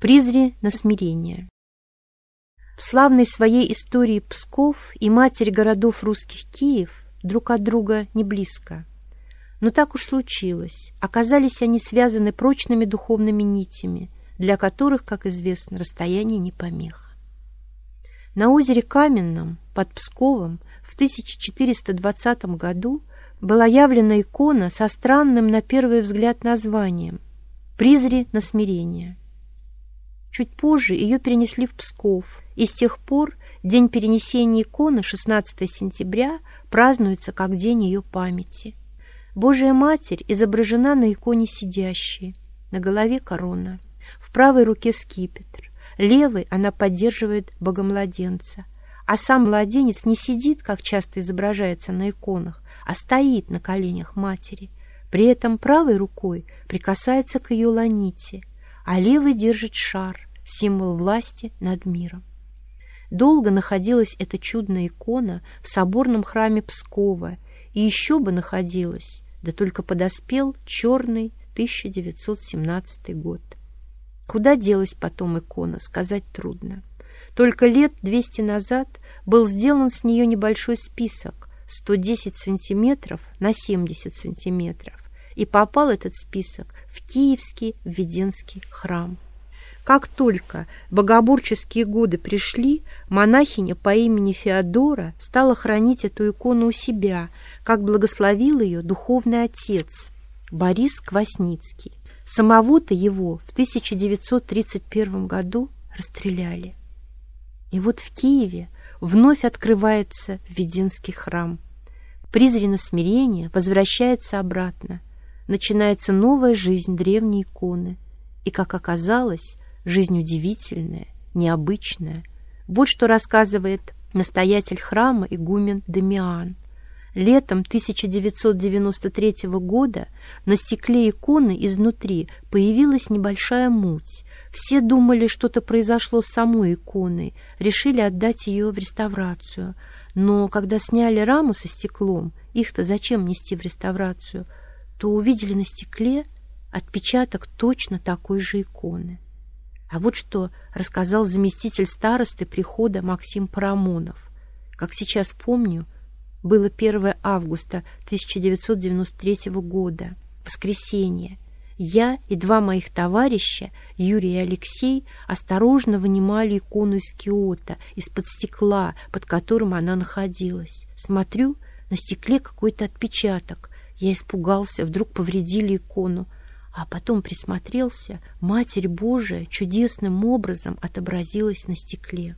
Призри на смирение. В славной своей истории Псков и матерь городов русских Киев друг от друга не близко. Но так уж случилось. Оказались они связаны прочными духовными нитями, для которых, как известно, расстояние не помеха. На озере Каменном под Псковом в 1420 году была явлена икона со странным на первый взгляд названием «Призри на смирение». Чуть позже ее перенесли в Псков, и с тех пор день перенесения иконы, 16 сентября, празднуется как день ее памяти. Божья Матерь изображена на иконе сидящей, на голове корона, в правой руке скипетр, левой она поддерживает богомладенца, а сам младенец не сидит, как часто изображается на иконах, а стоит на коленях матери. При этом правой рукой прикасается к ее ланите, а левый держит шар, символ власти над миром. Долго находилась эта чудная икона в соборном храме Пскова, и еще бы находилась, да только подоспел черный 1917 год. Куда делась потом икона, сказать трудно. Только лет 200 назад был сделан с нее небольшой список 110 сантиметров на 70 сантиметров, и попал этот список в Киевский Введенский храм. Как только богоборческие годы пришли, монахиня по имени Феодора стала хранить эту икону у себя, как благословил ее духовный отец Борис Квасницкий. Самого-то его в 1931 году расстреляли. И вот в Киеве вновь открывается Введенский храм. Призрено смирение возвращается обратно начинается новая жизнь древней иконы. И, как оказалось, жизнь удивительная, необычная. Вот что рассказывает настоятель храма игумен Дамиан. Летом 1993 года на стекле иконы изнутри появилась небольшая муть. Все думали, что-то произошло с самой иконой, решили отдать ее в реставрацию. Но когда сняли раму со стеклом, их-то зачем нести в реставрацию – то увидели на стекле отпечаток точно такой же иконы. А вот что рассказал заместитель старосты прихода Максим Парамонов. Как сейчас помню, было 1 августа 1993 года, воскресенье. Я и два моих товарища, Юрий и Алексей, осторожно вынимали икону из киота, из-под стекла, под которым она находилась. Смотрю, на стекле какой-то отпечаток, я испугался, вдруг повредили икону, а потом присмотрелся, Матерь Божия чудесным образом отобразилась на стекле.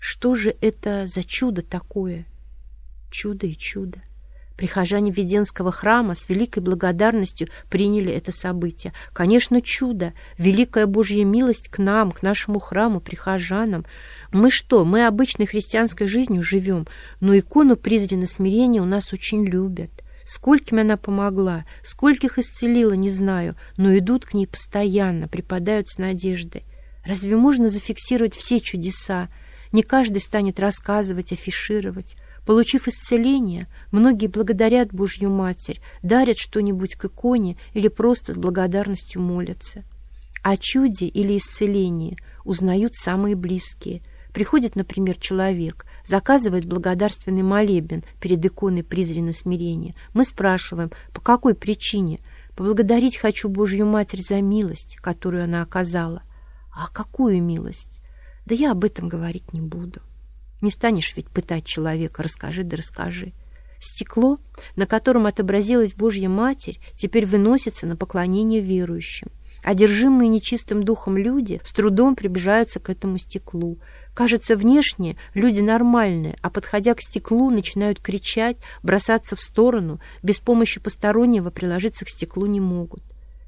Что же это за чудо такое? Чудо и чудо. Прихожане Веденского храма с великой благодарностью приняли это событие. Конечно, чудо, великая Божья милость к нам, к нашему храму, прихожанам. Мы что, мы обычной христианской жизнью живем, но икону призрено смирения у нас очень любят. Скольким она помогла, скольких исцелила, не знаю, но идут к ней постоянно, припадают с надеждой. Разве можно зафиксировать все чудеса? Не каждый станет рассказывать, афишировать. Получив исцеление, многие благодарят Божью Матерь, дарят что-нибудь к иконе или просто с благодарностью молятся. О чуде или исцелении узнают самые близкие. Приходит, например, человек, заказывает благодарственный молебен перед иконой призрена смирения. Мы спрашиваем, по какой причине? Поблагодарить хочу Божью Матерь за милость, которую она оказала. А какую милость? Да я об этом говорить не буду. Не станешь ведь пытать человека, расскажи да расскажи. Стекло, на котором отобразилась Божья Матерь, теперь выносится на поклонение верующим. Одержимые нечистым духом люди с трудом приближаются к этому стеклу, Кажется, внешне люди нормальные, а подходя к стеклу, начинают кричать, бросаться в сторону, без помощи постороннего приложиться к стеклу не могут.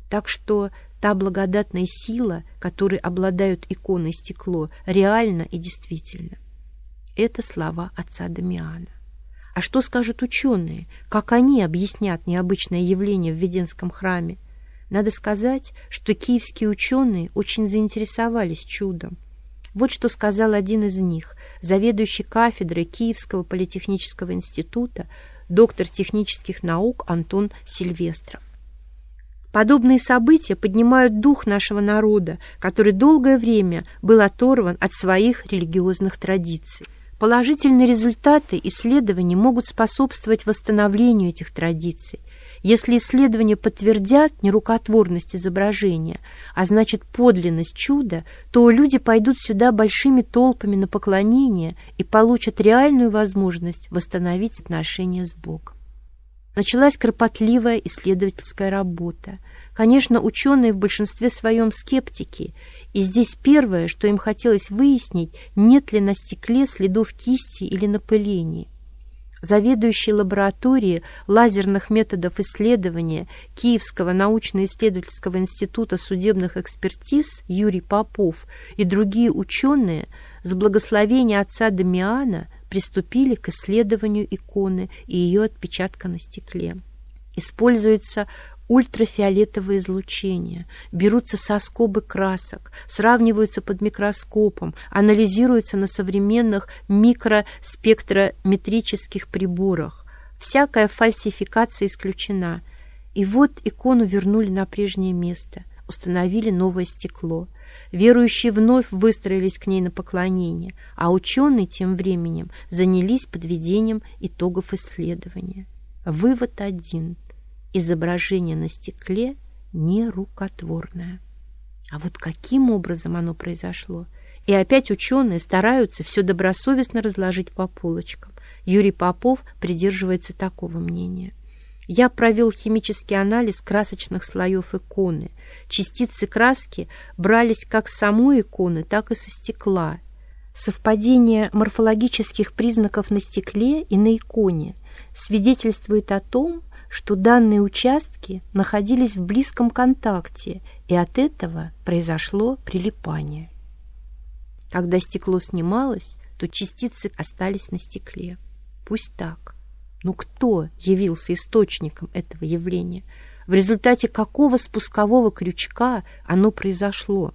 Так что та благодатная сила, которой обладают иконы и стекло, реальна и действительно. Это слова отца Дамиана. А что скажут ученые? Как они объяснят необычное явление в Веденском храме? Надо сказать, что киевские ученые очень заинтересовались чудом. Вот что сказал один из них, заведующий кафедрой Киевского политехнического института, доктор технических наук Антон Сильвестров. Подобные события поднимают дух нашего народа, который долгое время был оторван от своих религиозных традиций. Положительные результаты исследований могут способствовать восстановлению этих традиций. Если исследования подтвердят нерукотворность изображения, а значит подлинность чуда, то люди пойдут сюда большими толпами на поклонение и получат реальную возможность восстановить отношения с Богом. Началась кропотливая исследовательская работа. Конечно, ученые в большинстве своем скептики, и здесь первое, что им хотелось выяснить, нет ли на стекле следов кисти или напыления. Заведующий лабораторией лазерных методов исследования Киевского научно-исследовательского института судебных экспертиз Юрий Попов и другие ученые с благословения отца Дамиана приступили к исследованию иконы и ее отпечатка на стекле. Используется ультрафиолетовое излучение, берутся соскобы красок, сравниваются под микроскопом, анализируются на современных микроспектрометрических приборах. Всякая фальсификация исключена. И вот икону вернули на прежнее место, установили новое стекло. Верующие вновь выстроились к ней на поклонение, а ученые тем временем занялись подведением итогов исследования. Вывод один. Изображение на стекле нерукотворное. А вот каким образом оно произошло? И опять ученые стараются все добросовестно разложить по полочкам. Юрий Попов придерживается такого мнения. Я провел химический анализ красочных слоев иконы – Частицы краски брались как с самой иконы, так и со стекла. Совпадение морфологических признаков на стекле и на иконе свидетельствует о том, что данные участки находились в близком контакте, и от этого произошло прилипание. Когда стекло снималось, то частицы остались на стекле. Пусть так. Но кто явился источником этого явления – в результате какого спускового крючка оно произошло.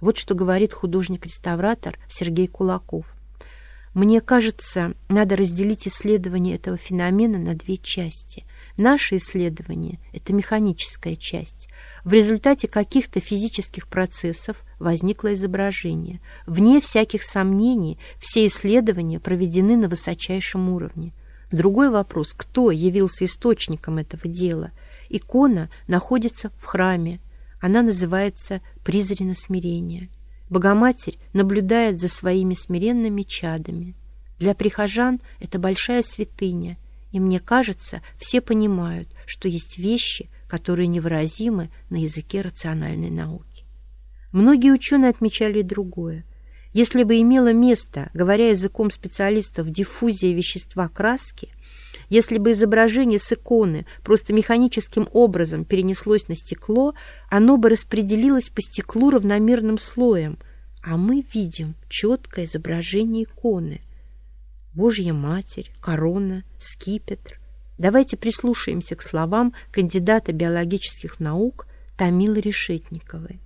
Вот что говорит художник-реставратор Сергей Кулаков. Мне кажется, надо разделить исследование этого феномена на две части. Наше исследование – это механическая часть. В результате каких-то физических процессов возникло изображение. Вне всяких сомнений, все исследования проведены на высочайшем уровне. Другой вопрос – кто явился источником этого дела – Икона находится в храме. Она называется «Призрено смирения». Богоматерь наблюдает за своими смиренными чадами. Для прихожан это большая святыня, и мне кажется, все понимают, что есть вещи, которые невыразимы на языке рациональной науки. Многие ученые отмечали и другое. Если бы имело место, говоря языком специалистов, диффузия вещества краски, если бы изображение с иконы просто механическим образом перенеслось на стекло, оно бы распределилось по стеклу равномерным слоем, а мы видим четкое изображение иконы. Божья Матерь, корона, скипетр. Давайте прислушаемся к словам кандидата биологических наук Тамилы Решетниковой.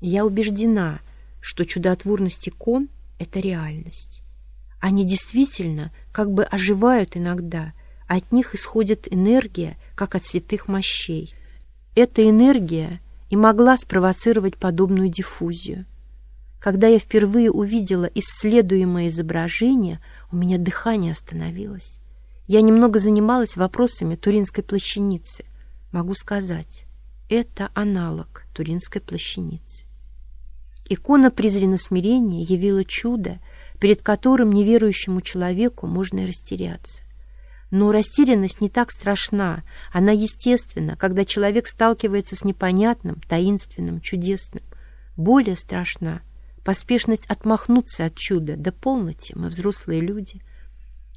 Я убеждена, что чудотворность икон — это реальность. Они действительно как бы оживают иногда, от них исходит энергия, как от святых мощей. Эта энергия и могла спровоцировать подобную диффузию. Когда я впервые увидела исследуемое изображение, у меня дыхание остановилось. Я немного занималась вопросами Туринской плащаницы. Могу сказать, это аналог Туринской плащаницы. Икона презренно смирения явила чудо, перед которым неверующему человеку можно и растеряться. Но растерянность не так страшна, она естественна, когда человек сталкивается с непонятным, таинственным, чудесным. Более страшна поспешность отмахнуться от чуда, да полноте, мы взрослые люди.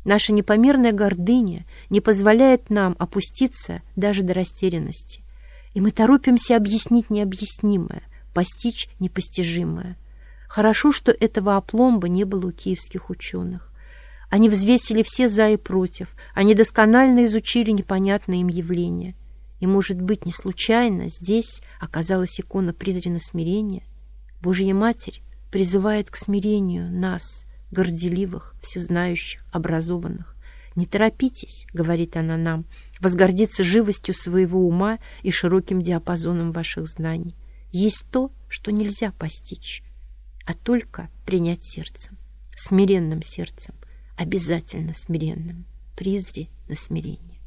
Наша непомерная гордыня не позволяет нам опуститься даже до растерянности, и мы торопимся объяснить необъяснимое, постичь непостижимое. Хорошо, что этого опломба не было у киевских ученых. Они взвесили все «за» и «против». Они досконально изучили непонятное им явление. И, может быть, не случайно здесь оказалась икона призрена смирения. Божья Матерь призывает к смирению нас, горделивых, всезнающих, образованных. Не торопитесь, говорит она нам, возгордиться живостью своего ума и широким диапазоном ваших знаний. Есть то, что нельзя постичь, а только принять сердцем, смиренным сердцем, обязательно смиренным, призри на смирение.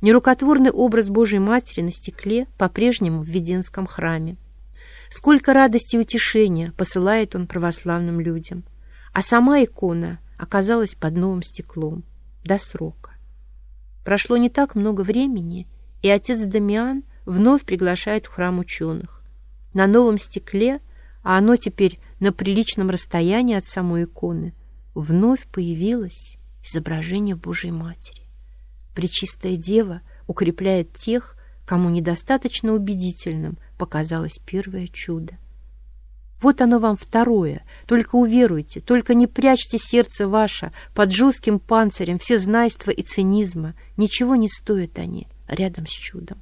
Нерукотворный образ Божьей Матери на стекле по-прежнему в Веденском храме. Сколько радости и утешения посылает он православным людям. А сама икона оказалась под новым стеклом до срока. Прошло не так много времени, и отец Дамиан вновь приглашает в храм ученых. На новом стекле, а оно теперь на приличном расстоянии от самой иконы, вновь появилось изображение Божьей Матери. Пречистая Дева укрепляет тех, кому недостаточно убедительным показалось первое чудо. Вот оно вам второе. Только уверуйте, только не прячьте сердце ваше под жестким панцирем всезнайства и цинизма. Ничего не стоят они рядом с чудом.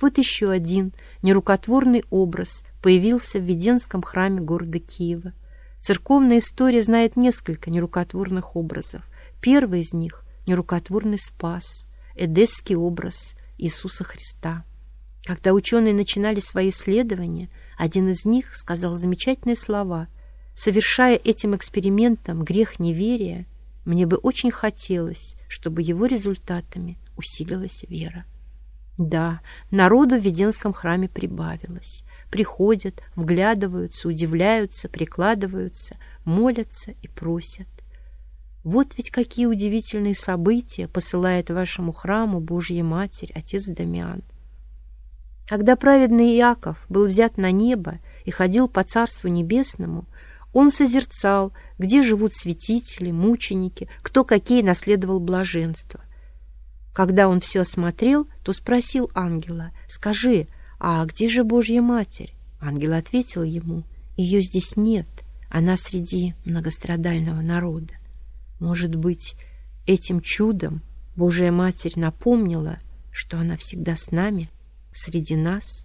Вот еще один нерукотворный образ появился в Веденском храме города Киева. Церковная история знает несколько нерукотворных образов. Первый из них – нерукотворный спас, эдесский образ Иисуса Христа. Когда ученые начинали свои исследования, один из них сказал замечательные слова. «Совершая этим экспериментом грех неверия, мне бы очень хотелось, чтобы его результатами усилилась вера». Да, народу в Веденском храме прибавилось. Приходят, вглядываются, удивляются, прикладываются, молятся и просят. Вот ведь какие удивительные события посылает вашему храму Божья Матерь, Отец Дамиан. Когда праведный Иаков был взят на небо и ходил по Царству Небесному, он созерцал, где живут святители, мученики, кто какие наследовал блаженство. Когда он все осмотрел, то спросил ангела, «Скажи, а где же Божья Матерь?» Ангел ответил ему, «Ее здесь нет, она среди многострадального народа». Может быть, этим чудом Божья Матерь напомнила, что она всегда с нами – среди нас,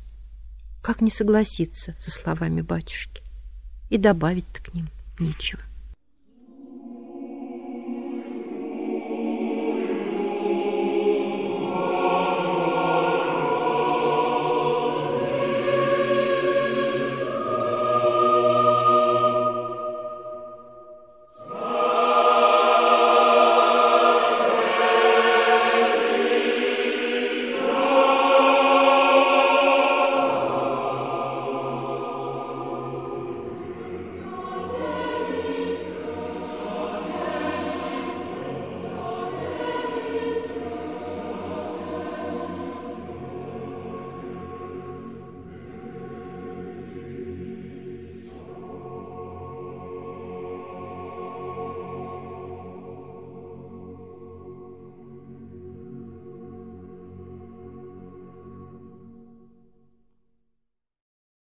как не согласиться со словами батюшки? И добавить-то к ним нечего.